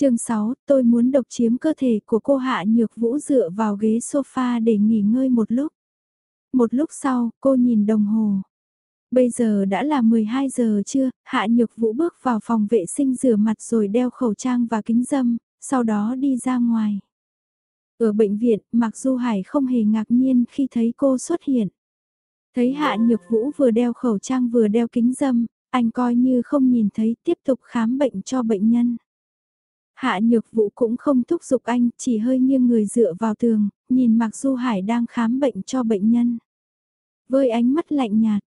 chương 6, tôi muốn độc chiếm cơ thể của cô Hạ Nhược Vũ dựa vào ghế sofa để nghỉ ngơi một lúc. Một lúc sau, cô nhìn đồng hồ. Bây giờ đã là 12 giờ chưa, Hạ Nhược Vũ bước vào phòng vệ sinh rửa mặt rồi đeo khẩu trang và kính dâm, sau đó đi ra ngoài. Ở bệnh viện, Mạc Du Hải không hề ngạc nhiên khi thấy cô xuất hiện. Thấy Hạ Nhược Vũ vừa đeo khẩu trang vừa đeo kính dâm, anh coi như không nhìn thấy tiếp tục khám bệnh cho bệnh nhân. Hạ Nhược Vũ cũng không thúc giục anh, chỉ hơi nghiêng người dựa vào tường, nhìn Mạc Du Hải đang khám bệnh cho bệnh nhân. Với ánh mắt lạnh nhạt,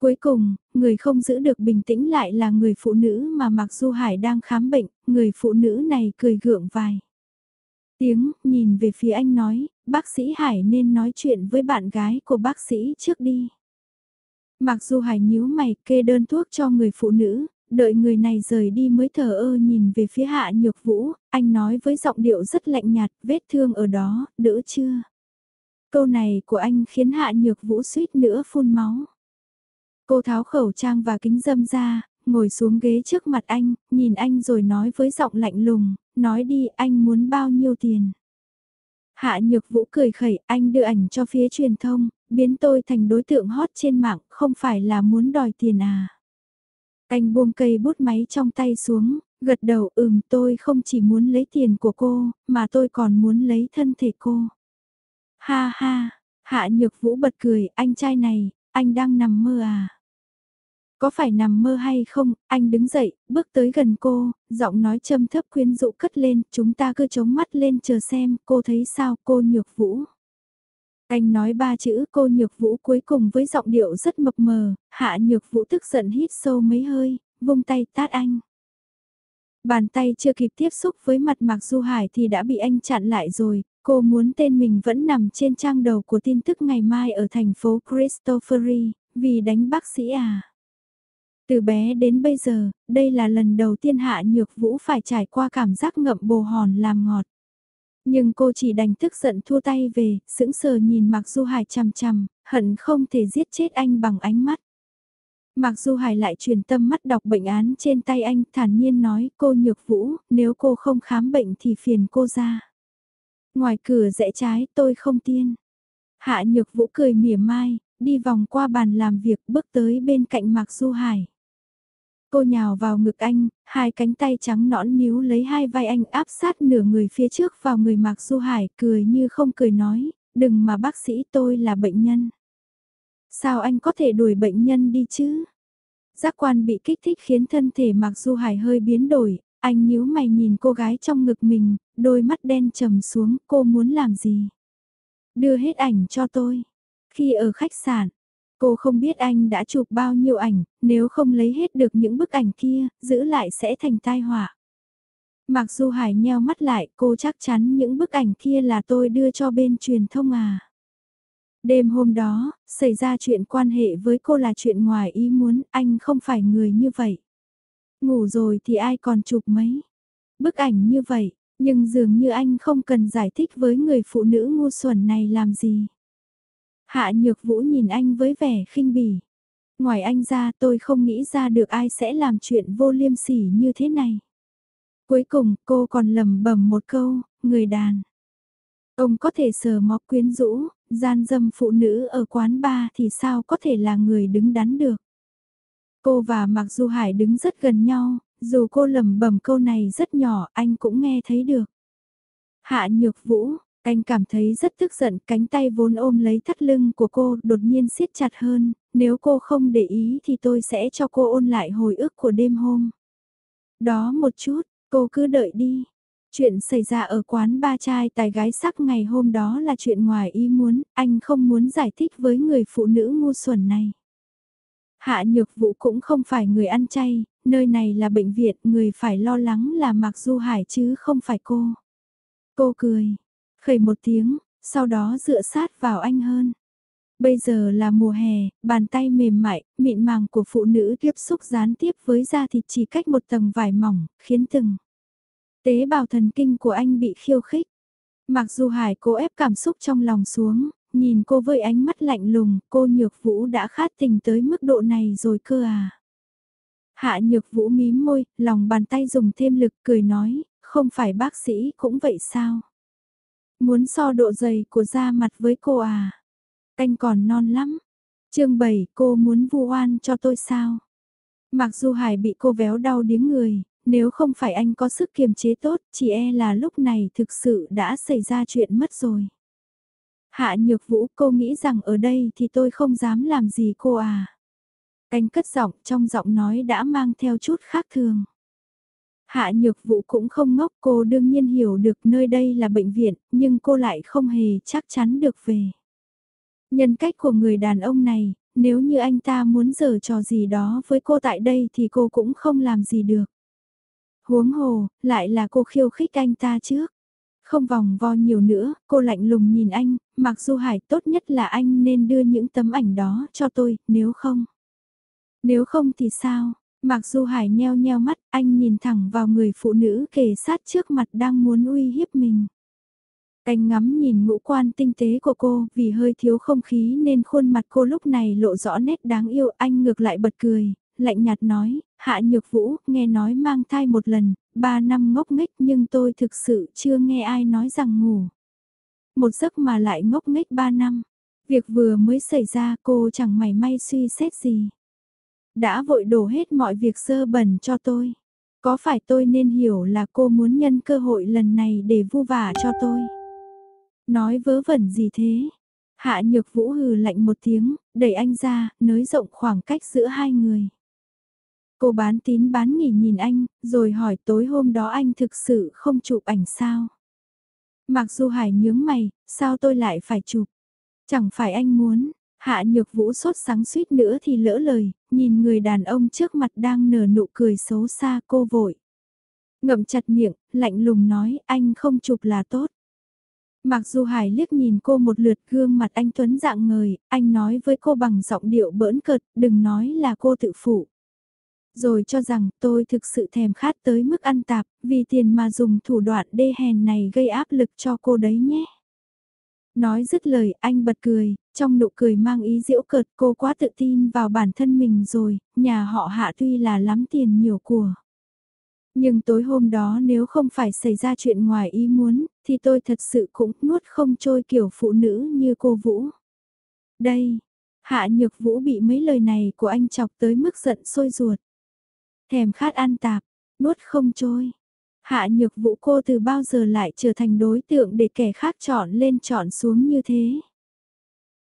Cuối cùng, người không giữ được bình tĩnh lại là người phụ nữ mà Mạc Du Hải đang khám bệnh, người phụ nữ này cười gượng vài. Tiếng, nhìn về phía anh nói, bác sĩ Hải nên nói chuyện với bạn gái của bác sĩ trước đi. Mặc dù Hải nhíu mày kê đơn thuốc cho người phụ nữ, đợi người này rời đi mới thở ơ nhìn về phía hạ nhược vũ, anh nói với giọng điệu rất lạnh nhạt, vết thương ở đó, đỡ chưa? Câu này của anh khiến hạ nhược vũ suýt nữa phun máu. Cô tháo khẩu trang và kính dâm ra, ngồi xuống ghế trước mặt anh, nhìn anh rồi nói với giọng lạnh lùng, nói đi anh muốn bao nhiêu tiền. Hạ Nhược Vũ cười khẩy, anh đưa ảnh cho phía truyền thông, biến tôi thành đối tượng hot trên mạng, không phải là muốn đòi tiền à. Anh buông cây bút máy trong tay xuống, gật đầu ừm tôi không chỉ muốn lấy tiền của cô, mà tôi còn muốn lấy thân thể cô. Ha ha, Hạ Nhược Vũ bật cười, anh trai này, anh đang nằm mơ à. Có phải nằm mơ hay không, anh đứng dậy, bước tới gần cô, giọng nói châm thấp quyến rũ cất lên, chúng ta cứ chống mắt lên chờ xem, cô thấy sao, cô nhược vũ. Anh nói ba chữ cô nhược vũ cuối cùng với giọng điệu rất mập mờ, hạ nhược vũ tức giận hít sâu mấy hơi, vung tay tát anh. Bàn tay chưa kịp tiếp xúc với mặt Mạc Du Hải thì đã bị anh chặn lại rồi, cô muốn tên mình vẫn nằm trên trang đầu của tin tức ngày mai ở thành phố Christophery, vì đánh bác sĩ à. Từ bé đến bây giờ, đây là lần đầu tiên Hạ Nhược Vũ phải trải qua cảm giác ngậm bồ hòn làm ngọt. Nhưng cô chỉ đành tức giận thua tay về, sững sờ nhìn Mạc Du Hải chằm chằm, hận không thể giết chết anh bằng ánh mắt. Mạc Du Hải lại truyền tâm mắt đọc bệnh án trên tay anh, thản nhiên nói cô Nhược Vũ, nếu cô không khám bệnh thì phiền cô ra. Ngoài cửa rẽ trái tôi không tiên. Hạ Nhược Vũ cười mỉa mai, đi vòng qua bàn làm việc bước tới bên cạnh Mạc Du Hải. Cô nhào vào ngực anh, hai cánh tay trắng nõn níu lấy hai vai anh áp sát nửa người phía trước vào người Mạc Du Hải cười như không cười nói, đừng mà bác sĩ tôi là bệnh nhân. Sao anh có thể đuổi bệnh nhân đi chứ? Giác quan bị kích thích khiến thân thể Mạc Du Hải hơi biến đổi, anh nhíu mày nhìn cô gái trong ngực mình, đôi mắt đen trầm xuống, cô muốn làm gì? Đưa hết ảnh cho tôi. Khi ở khách sạn, Cô không biết anh đã chụp bao nhiêu ảnh, nếu không lấy hết được những bức ảnh kia, giữ lại sẽ thành tai họa. Mặc dù Hải nheo mắt lại, cô chắc chắn những bức ảnh kia là tôi đưa cho bên truyền thông à. Đêm hôm đó, xảy ra chuyện quan hệ với cô là chuyện ngoài ý muốn, anh không phải người như vậy. Ngủ rồi thì ai còn chụp mấy. Bức ảnh như vậy, nhưng dường như anh không cần giải thích với người phụ nữ ngu xuẩn này làm gì. Hạ Nhược Vũ nhìn anh với vẻ khinh bỉ. Ngoài anh ra tôi không nghĩ ra được ai sẽ làm chuyện vô liêm sỉ như thế này. Cuối cùng cô còn lầm bầm một câu, người đàn. Ông có thể sờ mó quyến rũ, gian dâm phụ nữ ở quán bar thì sao có thể là người đứng đắn được. Cô và Mạc Du Hải đứng rất gần nhau, dù cô lầm bầm câu này rất nhỏ anh cũng nghe thấy được. Hạ Nhược Vũ, anh cảm thấy rất tức giận, cánh tay vốn ôm lấy thắt lưng của cô đột nhiên siết chặt hơn, nếu cô không để ý thì tôi sẽ cho cô ôn lại hồi ức của đêm hôm. Đó một chút, cô cứ đợi đi. Chuyện xảy ra ở quán ba trai tài gái sắc ngày hôm đó là chuyện ngoài ý muốn, anh không muốn giải thích với người phụ nữ ngu xuẩn này. Hạ nhược vũ cũng không phải người ăn chay, nơi này là bệnh viện, người phải lo lắng là Mạc Du Hải chứ không phải cô. Cô cười, khẩy một tiếng, sau đó dựa sát vào anh hơn. Bây giờ là mùa hè, bàn tay mềm mại, mịn màng của phụ nữ tiếp xúc gián tiếp với da thịt chỉ cách một tầng vải mỏng, khiến từng tế bào thần kinh của anh bị khiêu khích. Mặc dù Hải cố ép cảm xúc trong lòng xuống, nhìn cô với ánh mắt lạnh lùng, cô nhược vũ đã khát tình tới mức độ này rồi cơ à. Hạ nhược vũ mím môi, lòng bàn tay dùng thêm lực cười nói, không phải bác sĩ cũng vậy sao? Muốn so độ dày của da mặt với cô à? Canh còn non lắm. chương 7 cô muốn vu oan cho tôi sao? Mặc dù Hải bị cô véo đau điếng người, nếu không phải anh có sức kiềm chế tốt, chỉ e là lúc này thực sự đã xảy ra chuyện mất rồi. Hạ nhược vũ cô nghĩ rằng ở đây thì tôi không dám làm gì cô à. Anh cất giọng trong giọng nói đã mang theo chút khác thường. Hạ nhược vũ cũng không ngốc cô đương nhiên hiểu được nơi đây là bệnh viện nhưng cô lại không hề chắc chắn được về. Nhân cách của người đàn ông này, nếu như anh ta muốn giở trò gì đó với cô tại đây thì cô cũng không làm gì được. Huống hồ, lại là cô khiêu khích anh ta trước. Không vòng vo nhiều nữa, cô lạnh lùng nhìn anh, mặc dù Hải tốt nhất là anh nên đưa những tấm ảnh đó cho tôi, nếu không. Nếu không thì sao? Mặc dù Hải nheo nheo mắt, anh nhìn thẳng vào người phụ nữ kề sát trước mặt đang muốn uy hiếp mình. Anh ngắm nhìn ngũ quan tinh tế của cô, vì hơi thiếu không khí nên khuôn mặt cô lúc này lộ rõ nét đáng yêu, anh ngược lại bật cười, lạnh nhạt nói, hạ nhược vũ, nghe nói mang thai một lần, ba năm ngốc nghếch nhưng tôi thực sự chưa nghe ai nói rằng ngủ. Một giấc mà lại ngốc nghếch ba năm, việc vừa mới xảy ra cô chẳng mảy may suy xét gì. Đã vội đổ hết mọi việc sơ bẩn cho tôi. Có phải tôi nên hiểu là cô muốn nhân cơ hội lần này để vu vả cho tôi? Nói vớ vẩn gì thế? Hạ nhược vũ hừ lạnh một tiếng, đẩy anh ra, nới rộng khoảng cách giữa hai người. Cô bán tín bán nghỉ nhìn anh, rồi hỏi tối hôm đó anh thực sự không chụp ảnh sao? Mặc dù Hải nhướng mày, sao tôi lại phải chụp? Chẳng phải anh muốn, hạ nhược vũ sốt sáng suýt nữa thì lỡ lời, nhìn người đàn ông trước mặt đang nở nụ cười xấu xa cô vội. Ngậm chặt miệng, lạnh lùng nói anh không chụp là tốt. Mặc dù Hải liếc nhìn cô một lượt gương mặt anh Tuấn dạng ngời, anh nói với cô bằng giọng điệu bỡn cợt, đừng nói là cô tự phụ. Rồi cho rằng tôi thực sự thèm khát tới mức ăn tạp, vì tiền mà dùng thủ đoạn đê hèn này gây áp lực cho cô đấy nhé. Nói dứt lời anh bật cười, trong nụ cười mang ý diễu cợt cô quá tự tin vào bản thân mình rồi, nhà họ hạ tuy là lắm tiền nhiều của. Nhưng tối hôm đó nếu không phải xảy ra chuyện ngoài ý muốn, thì tôi thật sự cũng nuốt không trôi kiểu phụ nữ như cô Vũ. Đây, Hạ Nhược Vũ bị mấy lời này của anh chọc tới mức giận sôi ruột. Thèm khát ăn tạp, nuốt không trôi. Hạ Nhược Vũ cô từ bao giờ lại trở thành đối tượng để kẻ khác chọn lên chọn xuống như thế.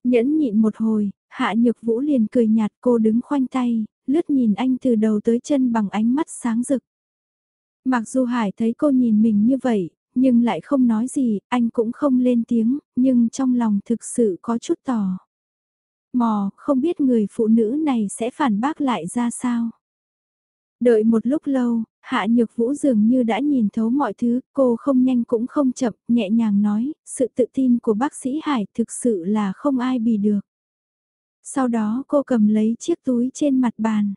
Nhẫn nhịn một hồi, Hạ Nhược Vũ liền cười nhạt cô đứng khoanh tay, lướt nhìn anh từ đầu tới chân bằng ánh mắt sáng rực. Mặc dù Hải thấy cô nhìn mình như vậy, nhưng lại không nói gì, anh cũng không lên tiếng, nhưng trong lòng thực sự có chút tò. Mò, không biết người phụ nữ này sẽ phản bác lại ra sao. Đợi một lúc lâu, Hạ Nhược Vũ dường như đã nhìn thấu mọi thứ, cô không nhanh cũng không chậm, nhẹ nhàng nói, sự tự tin của bác sĩ Hải thực sự là không ai bì được. Sau đó cô cầm lấy chiếc túi trên mặt bàn,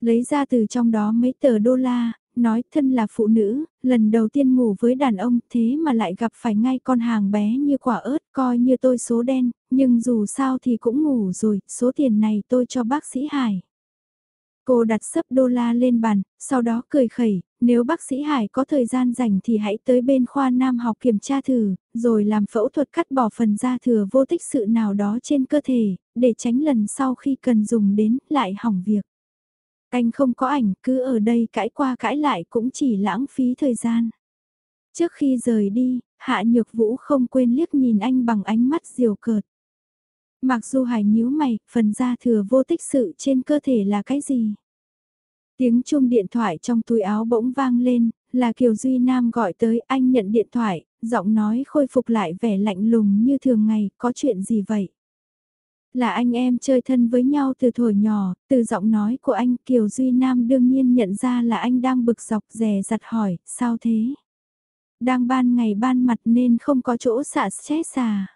lấy ra từ trong đó mấy tờ đô la, nói thân là phụ nữ, lần đầu tiên ngủ với đàn ông thế mà lại gặp phải ngay con hàng bé như quả ớt coi như tôi số đen, nhưng dù sao thì cũng ngủ rồi, số tiền này tôi cho bác sĩ Hải. Cô đặt sấp đô la lên bàn, sau đó cười khẩy, nếu bác sĩ Hải có thời gian rảnh thì hãy tới bên khoa nam học kiểm tra thử, rồi làm phẫu thuật cắt bỏ phần da thừa vô tích sự nào đó trên cơ thể, để tránh lần sau khi cần dùng đến lại hỏng việc. Anh không có ảnh cứ ở đây cãi qua cãi lại cũng chỉ lãng phí thời gian. Trước khi rời đi, Hạ Nhược Vũ không quên liếc nhìn anh bằng ánh mắt diều cợt. Mặc dù hải nhíu mày, phần da thừa vô tích sự trên cơ thể là cái gì? Tiếng chuông điện thoại trong túi áo bỗng vang lên, là Kiều Duy Nam gọi tới anh nhận điện thoại, giọng nói khôi phục lại vẻ lạnh lùng như thường ngày, có chuyện gì vậy? Là anh em chơi thân với nhau từ thổi nhỏ, từ giọng nói của anh Kiều Duy Nam đương nhiên nhận ra là anh đang bực dọc rè giặt hỏi, sao thế? Đang ban ngày ban mặt nên không có chỗ xả stress à?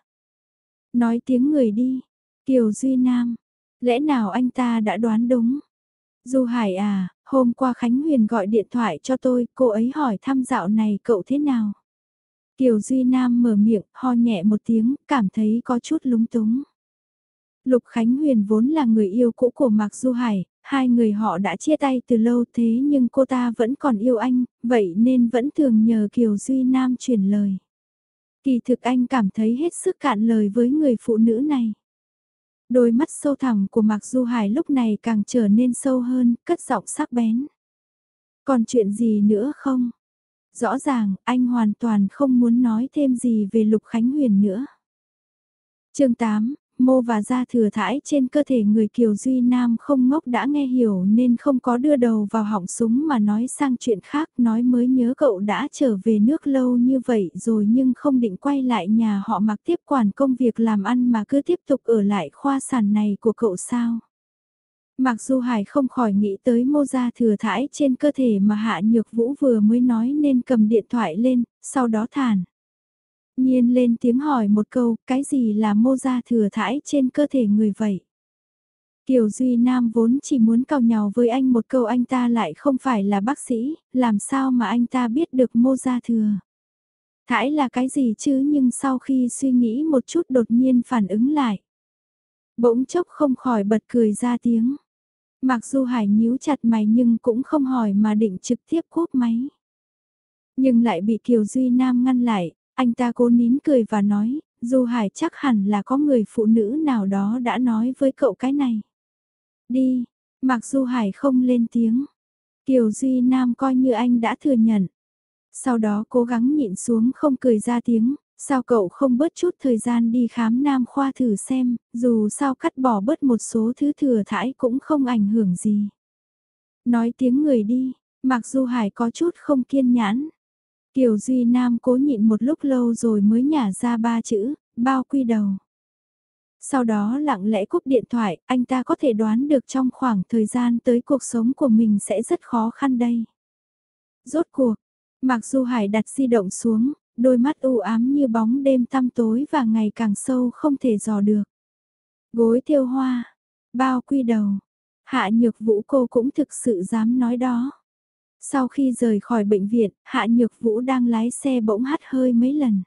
Nói tiếng người đi, Kiều Duy Nam, lẽ nào anh ta đã đoán đúng? Du Hải à, hôm qua Khánh Huyền gọi điện thoại cho tôi, cô ấy hỏi thăm dạo này cậu thế nào? Kiều Duy Nam mở miệng, ho nhẹ một tiếng, cảm thấy có chút lúng túng. Lục Khánh Huyền vốn là người yêu cũ của Mạc Du Hải, Hai người họ đã chia tay từ lâu thế nhưng cô ta vẫn còn yêu anh, vậy nên vẫn thường nhờ Kiều Duy Nam truyền lời. Kỳ thực anh cảm thấy hết sức cạn lời với người phụ nữ này. Đôi mắt sâu thẳm của Mạc Du Hải lúc này càng trở nên sâu hơn, cất giọng sắc bén. Còn chuyện gì nữa không? Rõ ràng, anh hoàn toàn không muốn nói thêm gì về Lục Khánh Huyền nữa. chương 8, mô và da thừa thải trên cơ thể người Kiều Duy Nam không ngốc đã nghe hiểu nên không có đưa đầu vào họng súng mà nói sang chuyện khác nói mới nhớ cậu đã trở về nước lâu như vậy rồi nhưng không định quay lại nhà họ mặc tiếp quản công việc làm ăn mà cứ tiếp tục ở lại khoa sản này của cậu sao. Mặc dù Hải không khỏi nghĩ tới mô da thừa thải trên cơ thể mà Hạ Nhược Vũ vừa mới nói nên cầm điện thoại lên, sau đó thản nhiên lên tiếng hỏi một câu, cái gì là mô da thừa thải trên cơ thể người vậy? Kiều Duy Nam vốn chỉ muốn cào nhào với anh một câu anh ta lại không phải là bác sĩ, làm sao mà anh ta biết được mô da thừa. Thải là cái gì chứ nhưng sau khi suy nghĩ một chút đột nhiên phản ứng lại. Bỗng chốc không khỏi bật cười ra tiếng. Mặc dù Hải nhíu chặt mày nhưng cũng không hỏi mà định trực tiếp cúp máy. Nhưng lại bị Kiều Duy Nam ngăn lại, anh ta cố nín cười và nói, Du Hải chắc hẳn là có người phụ nữ nào đó đã nói với cậu cái này. Đi, mặc Du Hải không lên tiếng. Kiều Duy Nam coi như anh đã thừa nhận. Sau đó cố gắng nhịn xuống không cười ra tiếng, sao cậu không bớt chút thời gian đi khám nam khoa thử xem, dù sao cắt bỏ bớt một số thứ thừa thải cũng không ảnh hưởng gì. Nói tiếng người đi, mặc dù Hải có chút không kiên nhãn. Kiều Duy Nam cố nhịn một lúc lâu rồi mới nhả ra ba chữ, bao quy đầu. Sau đó lặng lẽ cúp điện thoại, anh ta có thể đoán được trong khoảng thời gian tới cuộc sống của mình sẽ rất khó khăn đây. Rốt cuộc, mặc dù Hải đặt di động xuống, đôi mắt u ám như bóng đêm tăm tối và ngày càng sâu không thể dò được. Gối thiêu hoa, bao quy đầu, hạ nhược vũ cô cũng thực sự dám nói đó. Sau khi rời khỏi bệnh viện, Hạ Nhược Vũ đang lái xe bỗng hắt hơi mấy lần.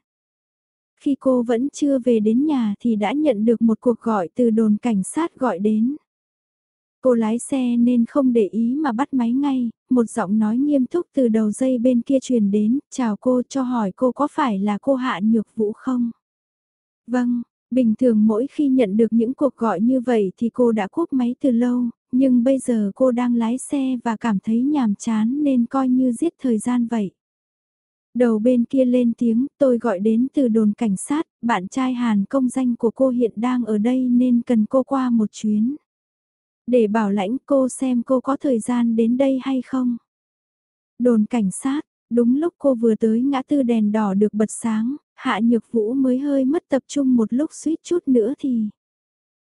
Khi cô vẫn chưa về đến nhà thì đã nhận được một cuộc gọi từ đồn cảnh sát gọi đến. Cô lái xe nên không để ý mà bắt máy ngay, một giọng nói nghiêm túc từ đầu dây bên kia truyền đến, chào cô cho hỏi cô có phải là cô Hạ Nhược Vũ không? Vâng, bình thường mỗi khi nhận được những cuộc gọi như vậy thì cô đã cúp máy từ lâu, nhưng bây giờ cô đang lái xe và cảm thấy nhàm chán nên coi như giết thời gian vậy. Đầu bên kia lên tiếng, tôi gọi đến từ đồn cảnh sát, bạn trai Hàn công danh của cô hiện đang ở đây nên cần cô qua một chuyến. Để bảo lãnh cô xem cô có thời gian đến đây hay không. Đồn cảnh sát, đúng lúc cô vừa tới ngã tư đèn đỏ được bật sáng, Hạ Nhược Vũ mới hơi mất tập trung một lúc suýt chút nữa thì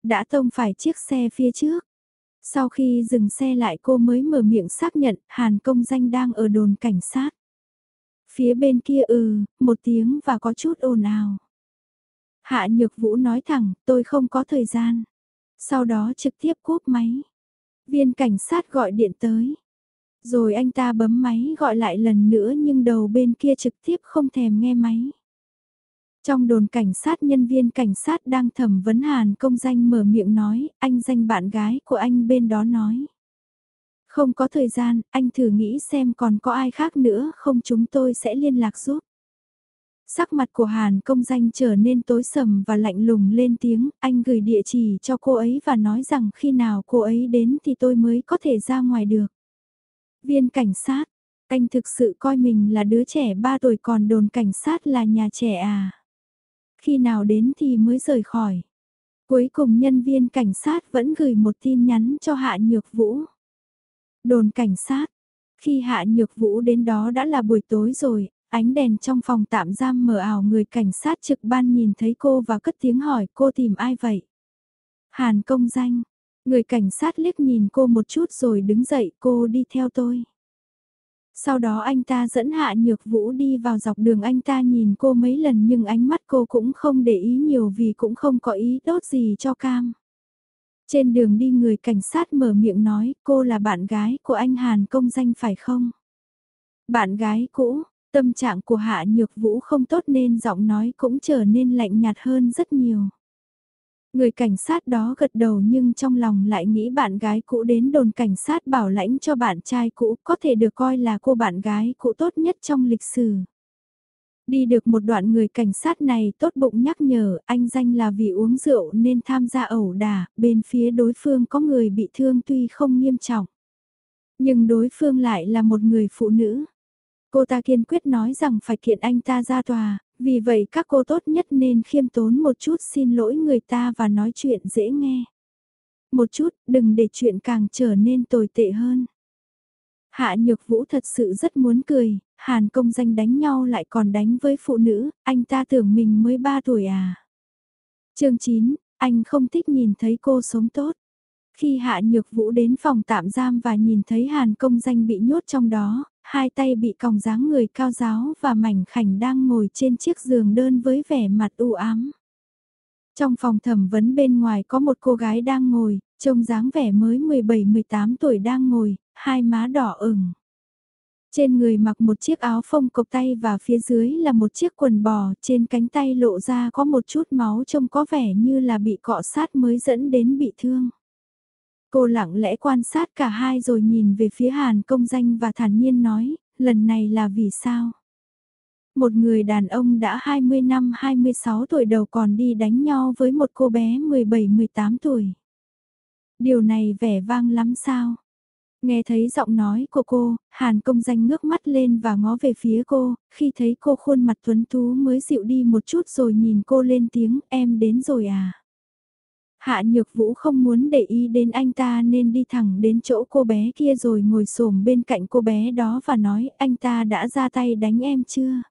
đã tông phải chiếc xe phía trước. Sau khi dừng xe lại cô mới mở miệng xác nhận Hàn công danh đang ở đồn cảnh sát. Phía bên kia ừ, một tiếng và có chút ồn ào. Hạ Nhược Vũ nói thẳng, tôi không có thời gian. Sau đó trực tiếp cúp máy. Viên cảnh sát gọi điện tới. Rồi anh ta bấm máy gọi lại lần nữa nhưng đầu bên kia trực tiếp không thèm nghe máy. Trong đồn cảnh sát nhân viên cảnh sát đang thẩm vấn Hàn công danh mở miệng nói, anh danh bạn gái của anh bên đó nói. Không có thời gian, anh thử nghĩ xem còn có ai khác nữa không chúng tôi sẽ liên lạc giúp. Sắc mặt của Hàn công danh trở nên tối sầm và lạnh lùng lên tiếng, anh gửi địa chỉ cho cô ấy và nói rằng khi nào cô ấy đến thì tôi mới có thể ra ngoài được. Viên cảnh sát, anh thực sự coi mình là đứa trẻ 3 tuổi còn đồn cảnh sát là nhà trẻ à? Khi nào đến thì mới rời khỏi. Cuối cùng nhân viên cảnh sát vẫn gửi một tin nhắn cho Hạ Nhược Vũ. Đồn cảnh sát, khi Hạ Nhược Vũ đến đó đã là buổi tối rồi, ánh đèn trong phòng tạm giam mở ảo người cảnh sát trực ban nhìn thấy cô và cất tiếng hỏi cô tìm ai vậy. Hàn công danh, người cảnh sát liếc nhìn cô một chút rồi đứng dậy cô đi theo tôi. Sau đó anh ta dẫn Hạ Nhược Vũ đi vào dọc đường anh ta nhìn cô mấy lần nhưng ánh mắt cô cũng không để ý nhiều vì cũng không có ý tốt gì cho Cam. Trên đường đi người cảnh sát mở miệng nói cô là bạn gái của anh Hàn công danh phải không? Bạn gái cũ, tâm trạng của Hạ Nhược Vũ không tốt nên giọng nói cũng trở nên lạnh nhạt hơn rất nhiều. Người cảnh sát đó gật đầu nhưng trong lòng lại nghĩ bạn gái cũ đến đồn cảnh sát bảo lãnh cho bạn trai cũ có thể được coi là cô bạn gái cũ tốt nhất trong lịch sử. Đi được một đoạn người cảnh sát này tốt bụng nhắc nhở anh danh là vì uống rượu nên tham gia ẩu đả, bên phía đối phương có người bị thương tuy không nghiêm trọng. Nhưng đối phương lại là một người phụ nữ. Cô ta kiên quyết nói rằng phải kiện anh ta ra tòa, vì vậy các cô tốt nhất nên khiêm tốn một chút xin lỗi người ta và nói chuyện dễ nghe. Một chút, đừng để chuyện càng trở nên tồi tệ hơn. Hạ Nhược Vũ thật sự rất muốn cười, Hàn công danh đánh nhau lại còn đánh với phụ nữ, anh ta tưởng mình mới 3 tuổi à. chương 9, anh không thích nhìn thấy cô sống tốt. Khi Hạ Nhược Vũ đến phòng tạm giam và nhìn thấy Hàn công danh bị nhốt trong đó, hai tay bị còng dáng người cao giáo và mảnh khảnh đang ngồi trên chiếc giường đơn với vẻ mặt u ám. Trong phòng thẩm vấn bên ngoài có một cô gái đang ngồi, trông dáng vẻ mới 17-18 tuổi đang ngồi, hai má đỏ ửng. Trên người mặc một chiếc áo phông cộc tay và phía dưới là một chiếc quần bò, trên cánh tay lộ ra có một chút máu trông có vẻ như là bị cọ sát mới dẫn đến bị thương. Cô lặng lẽ quan sát cả hai rồi nhìn về phía Hàn công danh và thản nhiên nói, lần này là vì sao? Một người đàn ông đã 20 năm 26 tuổi đầu còn đi đánh nhau với một cô bé 17-18 tuổi. Điều này vẻ vang lắm sao? Nghe thấy giọng nói của cô, Hàn công danh ngước mắt lên và ngó về phía cô, khi thấy cô khuôn mặt tuấn tú mới dịu đi một chút rồi nhìn cô lên tiếng em đến rồi à. Hạ Nhược Vũ không muốn để ý đến anh ta nên đi thẳng đến chỗ cô bé kia rồi ngồi xổm bên cạnh cô bé đó và nói anh ta đã ra tay đánh em chưa?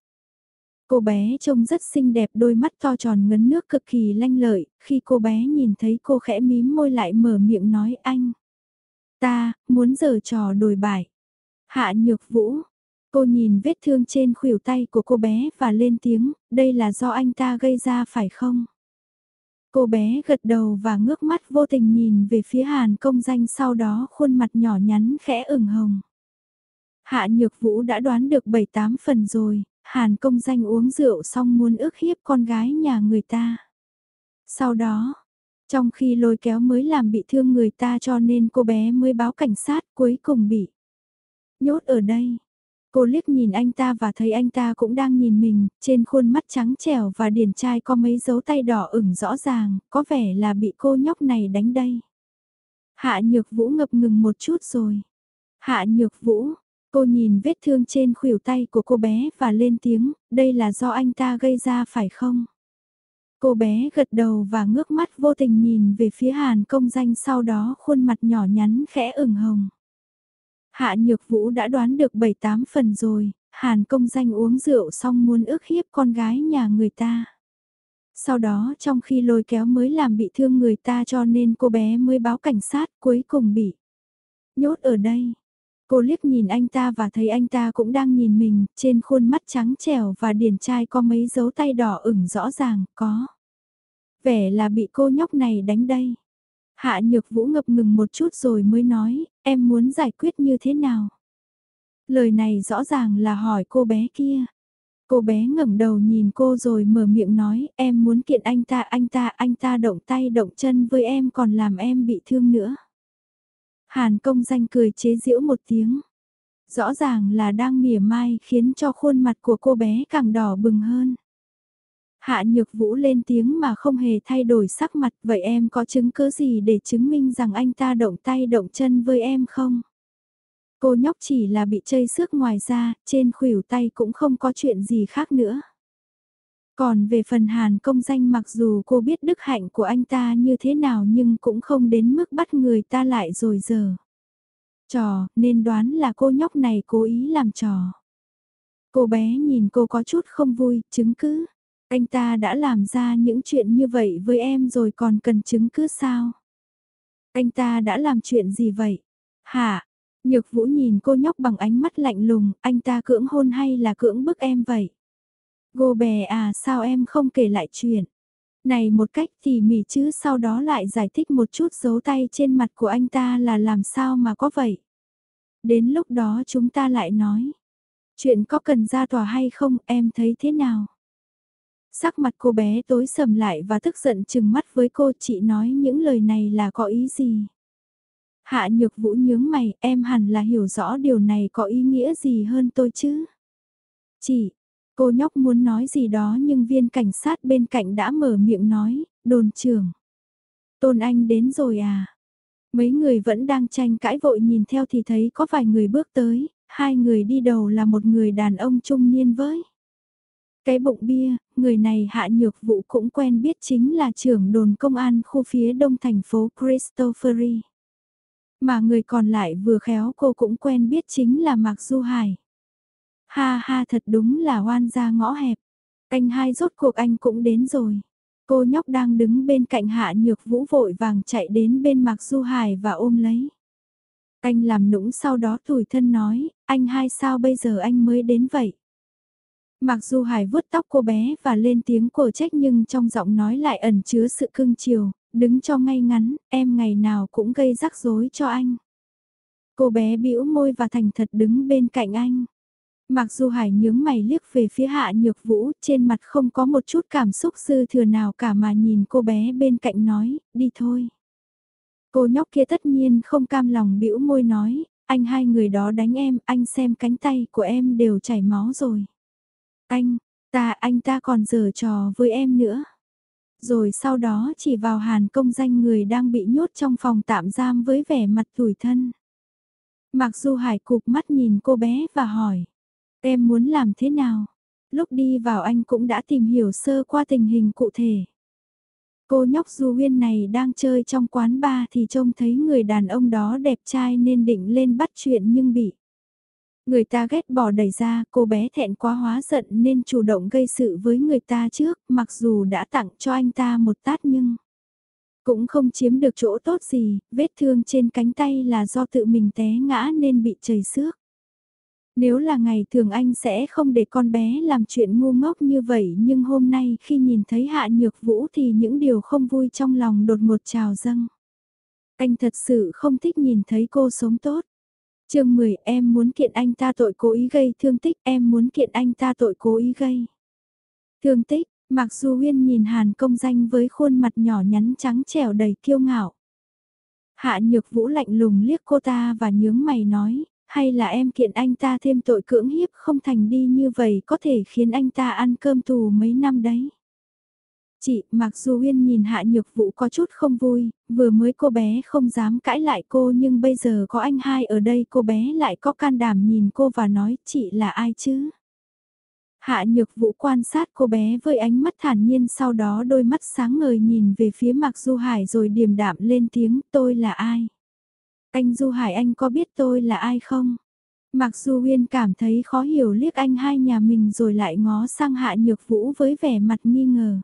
Cô bé trông rất xinh đẹp đôi mắt to tròn ngấn nước cực kỳ lanh lợi, khi cô bé nhìn thấy cô khẽ mím môi lại mở miệng nói anh. Ta, muốn giở trò đồi bại. Hạ Nhược Vũ, cô nhìn vết thương trên khuỷu tay của cô bé và lên tiếng, đây là do anh ta gây ra phải không? Cô bé gật đầu và ngước mắt vô tình nhìn về phía Hàn công danh sau đó khuôn mặt nhỏ nhắn khẽ ửng hồng. Hạ Nhược Vũ đã đoán được 7-8 phần rồi, Hàn công danh uống rượu xong muốn ước hiếp con gái nhà người ta. Sau đó, trong khi lôi kéo mới làm bị thương người ta cho nên cô bé mới báo cảnh sát cuối cùng bị nhốt ở đây. Cô liếc nhìn anh ta và thấy anh ta cũng đang nhìn mình, trên khuôn mắt trắng trẻo và điển trai có mấy dấu tay đỏ ửng rõ ràng, có vẻ là bị cô nhóc này đánh đây. Hạ nhược vũ ngập ngừng một chút rồi. Hạ nhược vũ, cô nhìn vết thương trên khuỷu tay của cô bé và lên tiếng, đây là do anh ta gây ra phải không? Cô bé gật đầu và ngước mắt vô tình nhìn về phía Hàn công danh sau đó khuôn mặt nhỏ nhắn khẽ ửng hồng. Hạ Nhược Vũ đã đoán được 7-8 phần rồi, Hàn công danh uống rượu xong muốn ước hiếp con gái nhà người ta. Sau đó trong khi lôi kéo mới làm bị thương người ta cho nên cô bé mới báo cảnh sát cuối cùng bị nhốt ở đây. Cô liếc nhìn anh ta và thấy anh ta cũng đang nhìn mình, trên khuôn mắt trắng trẻo và điển trai có mấy dấu tay đỏ ửng rõ ràng, có. Vẻ là bị cô nhóc này đánh đây. Hạ nhược vũ ngập ngừng một chút rồi mới nói, em muốn giải quyết như thế nào? Lời này rõ ràng là hỏi cô bé kia. Cô bé ngẩng đầu nhìn cô rồi mở miệng nói, em muốn kiện anh ta, anh ta, anh ta động tay động chân với em còn làm em bị thương nữa. Hàn công danh cười chế giễu một tiếng. Rõ ràng là đang mỉa mai khiến cho khuôn mặt của cô bé càng đỏ bừng hơn. Hạ nhược vũ lên tiếng mà không hề thay đổi sắc mặt vậy em có chứng cứ gì để chứng minh rằng anh ta động tay động chân với em không? Cô nhóc chỉ là bị chây xước ngoài ra, trên khuỷu tay cũng không có chuyện gì khác nữa. Còn về phần hàn công danh mặc dù cô biết đức hạnh của anh ta như thế nào nhưng cũng không đến mức bắt người ta lại rồi giờ. Trò, nên đoán là cô nhóc này cố ý làm trò. Cô bé nhìn cô có chút không vui, chứng cứ. Anh ta đã làm ra những chuyện như vậy với em rồi còn cần chứng cứ sao? Anh ta đã làm chuyện gì vậy? Hả? Nhược vũ nhìn cô nhóc bằng ánh mắt lạnh lùng, anh ta cưỡng hôn hay là cưỡng bức em vậy? Gô bè à sao em không kể lại chuyện? Này một cách tỉ mỉ chứ sau đó lại giải thích một chút dấu tay trên mặt của anh ta là làm sao mà có vậy? Đến lúc đó chúng ta lại nói. Chuyện có cần ra tòa hay không em thấy thế nào? Sắc mặt cô bé tối sầm lại và tức giận chừng mắt với cô chị nói những lời này là có ý gì. Hạ nhược vũ nhướng mày, em hẳn là hiểu rõ điều này có ý nghĩa gì hơn tôi chứ. Chị, cô nhóc muốn nói gì đó nhưng viên cảnh sát bên cạnh đã mở miệng nói, đồn trưởng. Tôn Anh đến rồi à? Mấy người vẫn đang tranh cãi vội nhìn theo thì thấy có vài người bước tới, hai người đi đầu là một người đàn ông trung niên với. Cái bụng bia, người này hạ nhược vụ cũng quen biết chính là trưởng đồn công an khu phía đông thành phố Christophery. Mà người còn lại vừa khéo cô cũng quen biết chính là Mạc Du Hải. Ha ha thật đúng là oan ra ngõ hẹp. Anh hai rốt cuộc anh cũng đến rồi. Cô nhóc đang đứng bên cạnh hạ nhược vũ vội vàng chạy đến bên Mạc Du Hải và ôm lấy. Anh làm nũng sau đó thủi thân nói, anh hai sao bây giờ anh mới đến vậy? Mặc dù Hải vuốt tóc cô bé và lên tiếng cổ trách nhưng trong giọng nói lại ẩn chứa sự cưng chiều, đứng cho ngay ngắn, em ngày nào cũng gây rắc rối cho anh. Cô bé bĩu môi và thành thật đứng bên cạnh anh. Mặc dù Hải nhướng mày liếc về phía hạ nhược vũ, trên mặt không có một chút cảm xúc dư thừa nào cả mà nhìn cô bé bên cạnh nói, đi thôi. Cô nhóc kia tất nhiên không cam lòng bĩu môi nói, anh hai người đó đánh em, anh xem cánh tay của em đều chảy máu rồi. Anh, ta anh ta còn giở trò với em nữa. Rồi sau đó chỉ vào hàn công danh người đang bị nhốt trong phòng tạm giam với vẻ mặt tủi thân. Mặc dù hải cục mắt nhìn cô bé và hỏi, em muốn làm thế nào? Lúc đi vào anh cũng đã tìm hiểu sơ qua tình hình cụ thể. Cô nhóc Du Huyên này đang chơi trong quán bar thì trông thấy người đàn ông đó đẹp trai nên định lên bắt chuyện nhưng bị. Người ta ghét bỏ đẩy ra, cô bé thẹn quá hóa giận nên chủ động gây sự với người ta trước, mặc dù đã tặng cho anh ta một tát nhưng cũng không chiếm được chỗ tốt gì, vết thương trên cánh tay là do tự mình té ngã nên bị chảy xước. Nếu là ngày thường anh sẽ không để con bé làm chuyện ngu ngốc như vậy nhưng hôm nay khi nhìn thấy Hạ Nhược Vũ thì những điều không vui trong lòng đột ngột trào dâng. Anh thật sự không thích nhìn thấy cô sống tốt chương 10 em muốn kiện anh ta tội cố ý gây thương tích, em muốn kiện anh ta tội cố ý gây. Thương tích, mặc dù Huyên nhìn Hàn công danh với khuôn mặt nhỏ nhắn trắng trẻo đầy kiêu ngạo. Hạ nhược vũ lạnh lùng liếc cô ta và nhướng mày nói, hay là em kiện anh ta thêm tội cưỡng hiếp không thành đi như vậy có thể khiến anh ta ăn cơm tù mấy năm đấy. Chị, mặc dù Huyên nhìn Hạ Nhược Vũ có chút không vui, vừa mới cô bé không dám cãi lại cô nhưng bây giờ có anh hai ở đây cô bé lại có can đảm nhìn cô và nói chị là ai chứ? Hạ Nhược Vũ quan sát cô bé với ánh mắt thản nhiên sau đó đôi mắt sáng ngời nhìn về phía Mạc Du Hải rồi điềm đạm lên tiếng tôi là ai? Anh Du Hải anh có biết tôi là ai không? Mạc Du Huyên cảm thấy khó hiểu liếc anh hai nhà mình rồi lại ngó sang Hạ Nhược Vũ với vẻ mặt nghi ngờ.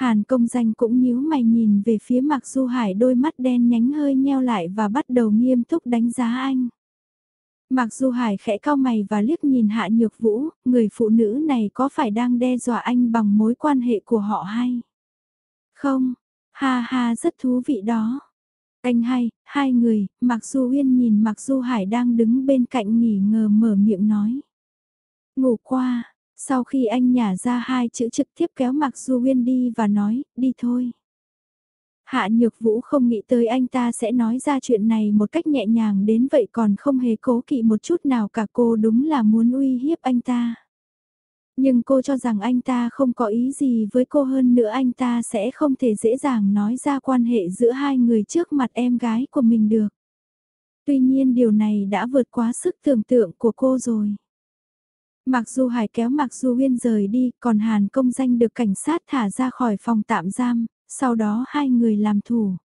Hàn công danh cũng nhíu mày nhìn về phía Mạc Du Hải đôi mắt đen nhánh hơi nheo lại và bắt đầu nghiêm túc đánh giá anh. Mạc Du Hải khẽ cao mày và liếc nhìn Hạ Nhược Vũ, người phụ nữ này có phải đang đe dọa anh bằng mối quan hệ của họ hay? Không, ha ha rất thú vị đó. Anh hai, hai người, Mạc Du Uyên nhìn Mạc Du Hải đang đứng bên cạnh nghỉ ngờ mở miệng nói. Ngủ qua, sau khi anh nhả ra hai chữ trực tiếp kéo Mạc Du Huyên đi và nói, đi thôi. Hạ Nhược Vũ không nghĩ tới anh ta sẽ nói ra chuyện này một cách nhẹ nhàng đến vậy còn không hề cố kỵ một chút nào cả cô đúng là muốn uy hiếp anh ta. Nhưng cô cho rằng anh ta không có ý gì với cô hơn nữa anh ta sẽ không thể dễ dàng nói ra quan hệ giữa hai người trước mặt em gái của mình được. Tuy nhiên điều này đã vượt quá sức tưởng tượng của cô rồi. Mặc dù Hải kéo Mặc dù Huyên rời đi, còn Hàn công danh được cảnh sát thả ra khỏi phòng tạm giam, sau đó hai người làm thủ.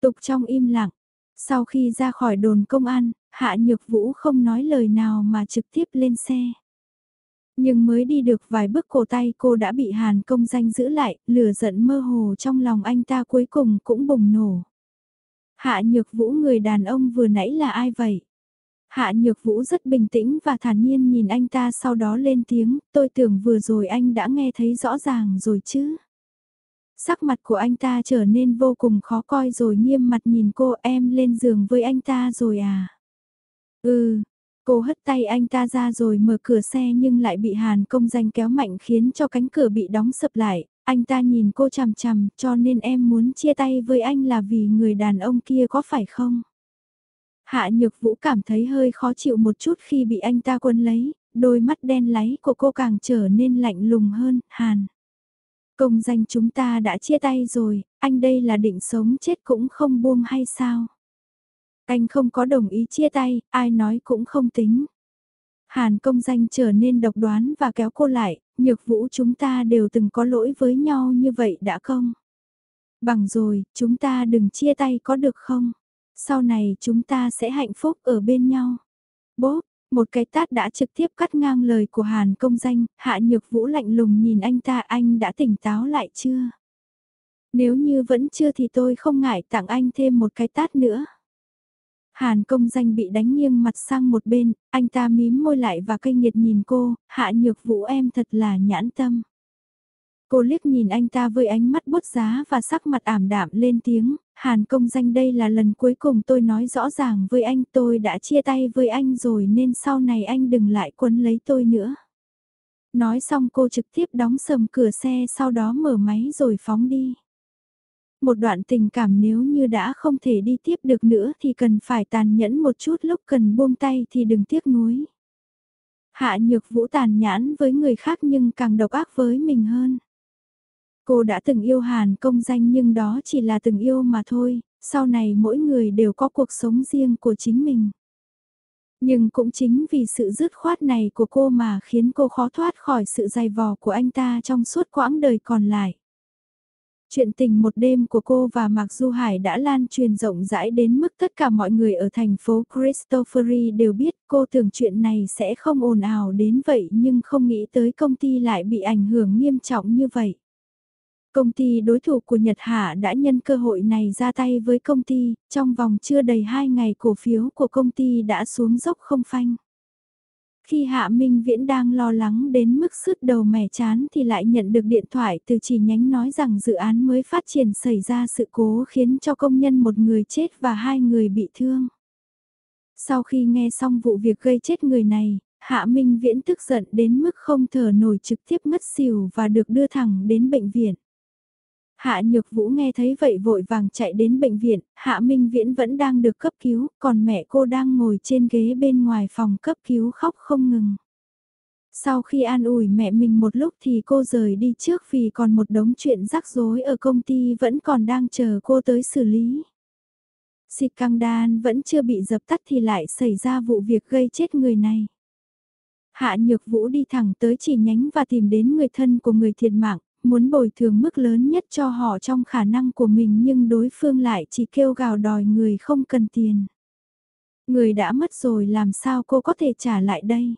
Tục trong im lặng, sau khi ra khỏi đồn công an, Hạ Nhược Vũ không nói lời nào mà trực tiếp lên xe. Nhưng mới đi được vài bước cổ tay cô đã bị Hàn công danh giữ lại, lửa giận mơ hồ trong lòng anh ta cuối cùng cũng bùng nổ. Hạ Nhược Vũ người đàn ông vừa nãy là ai vậy? Hạ Nhược Vũ rất bình tĩnh và thản nhiên nhìn anh ta sau đó lên tiếng, tôi tưởng vừa rồi anh đã nghe thấy rõ ràng rồi chứ. Sắc mặt của anh ta trở nên vô cùng khó coi rồi nghiêm mặt nhìn cô em lên giường với anh ta rồi à. Ừ, Cô hất tay anh ta ra rồi mở cửa xe nhưng lại bị Hàn công danh kéo mạnh khiến cho cánh cửa bị đóng sập lại, anh ta nhìn cô chằm chằm cho nên em muốn chia tay với anh là vì người đàn ông kia có phải không? Hạ Nhược Vũ cảm thấy hơi khó chịu một chút khi bị anh ta quân lấy, đôi mắt đen láy của cô càng trở nên lạnh lùng hơn, Hàn. Công danh chúng ta đã chia tay rồi, anh đây là định sống chết cũng không buông hay sao? Anh không có đồng ý chia tay, ai nói cũng không tính. Hàn công danh trở nên độc đoán và kéo cô lại, nhược vũ chúng ta đều từng có lỗi với nhau như vậy đã không? Bằng rồi, chúng ta đừng chia tay có được không? Sau này chúng ta sẽ hạnh phúc ở bên nhau. Bốp, một cái tát đã trực tiếp cắt ngang lời của Hàn công danh, hạ nhược vũ lạnh lùng nhìn anh ta anh đã tỉnh táo lại chưa? Nếu như vẫn chưa thì tôi không ngại tặng anh thêm một cái tát nữa. Hàn công danh bị đánh nghiêng mặt sang một bên, anh ta mím môi lại và cây nghiệt nhìn cô, hạ nhược vũ em thật là nhãn tâm. Cô liếc nhìn anh ta với ánh mắt bút giá và sắc mặt ảm đạm lên tiếng, Hàn công danh đây là lần cuối cùng tôi nói rõ ràng với anh, tôi đã chia tay với anh rồi nên sau này anh đừng lại quấn lấy tôi nữa. Nói xong cô trực tiếp đóng sầm cửa xe sau đó mở máy rồi phóng đi. Một đoạn tình cảm nếu như đã không thể đi tiếp được nữa thì cần phải tàn nhẫn một chút, lúc cần buông tay thì đừng tiếc nuối. Hạ nhược vũ tàn nhãn với người khác nhưng càng độc ác với mình hơn. Cô đã từng yêu Hàn công danh nhưng đó chỉ là từng yêu mà thôi, sau này mỗi người đều có cuộc sống riêng của chính mình. Nhưng cũng chính vì sự dứt khoát này của cô mà khiến cô khó thoát khỏi sự dày vò của anh ta trong suốt quãng đời còn lại. Chuyện tình một đêm của cô và Mạc Du Hải đã lan truyền rộng rãi đến mức tất cả mọi người ở thành phố Christopheri đều biết cô tưởng chuyện này sẽ không ồn ào đến vậy nhưng không nghĩ tới công ty lại bị ảnh hưởng nghiêm trọng như vậy. Công ty đối thủ của Nhật Hạ đã nhân cơ hội này ra tay với công ty, trong vòng chưa đầy 2 ngày cổ phiếu của công ty đã xuống dốc không phanh. Khi Hạ Minh Viễn đang lo lắng đến mức sứt đầu mẻ chán thì lại nhận được điện thoại từ chỉ nhánh nói rằng dự án mới phát triển xảy ra sự cố khiến cho công nhân một người chết và hai người bị thương. Sau khi nghe xong vụ việc gây chết người này, Hạ Minh Viễn tức giận đến mức không thở nổi trực tiếp ngất xỉu và được đưa thẳng đến bệnh viện. Hạ Nhược Vũ nghe thấy vậy vội vàng chạy đến bệnh viện, Hạ Minh Viễn vẫn đang được cấp cứu, còn mẹ cô đang ngồi trên ghế bên ngoài phòng cấp cứu khóc không ngừng. Sau khi an ủi mẹ mình một lúc thì cô rời đi trước vì còn một đống chuyện rắc rối ở công ty vẫn còn đang chờ cô tới xử lý. Xịt căng đan vẫn chưa bị dập tắt thì lại xảy ra vụ việc gây chết người này. Hạ Nhược Vũ đi thẳng tới chỉ nhánh và tìm đến người thân của người thiệt mạng, muốn bồi thường mức lớn nhất cho họ trong khả năng của mình nhưng đối phương lại chỉ kêu gào đòi người không cần tiền. Người đã mất rồi làm sao cô có thể trả lại đây?